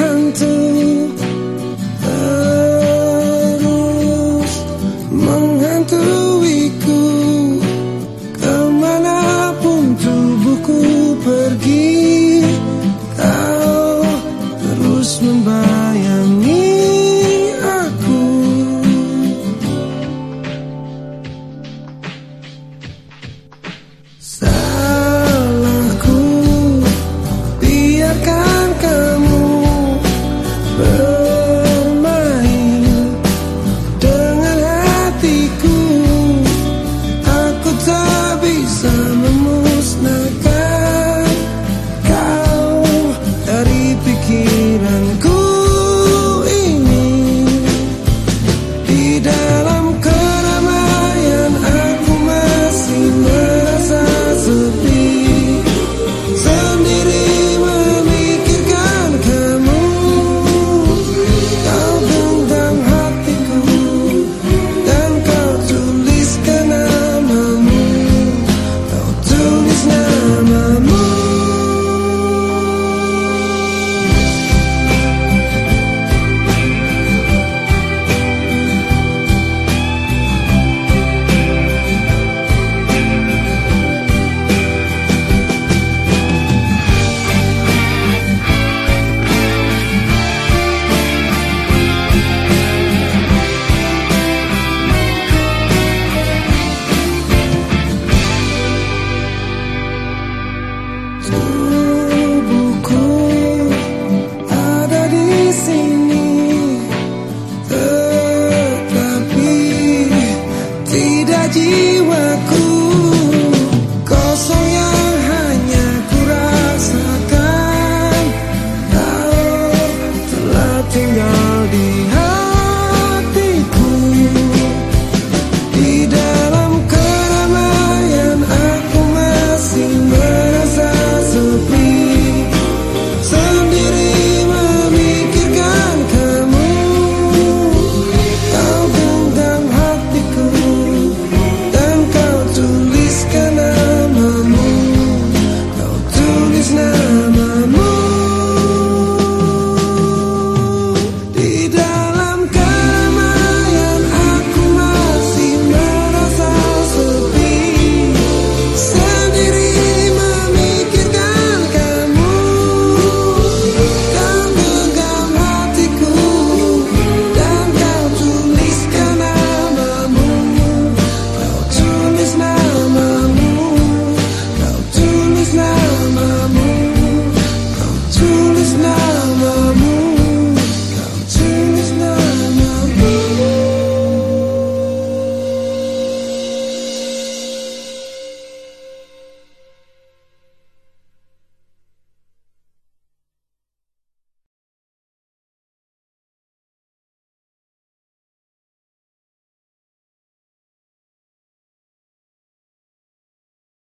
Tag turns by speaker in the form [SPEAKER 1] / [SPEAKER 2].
[SPEAKER 1] counting kingdom.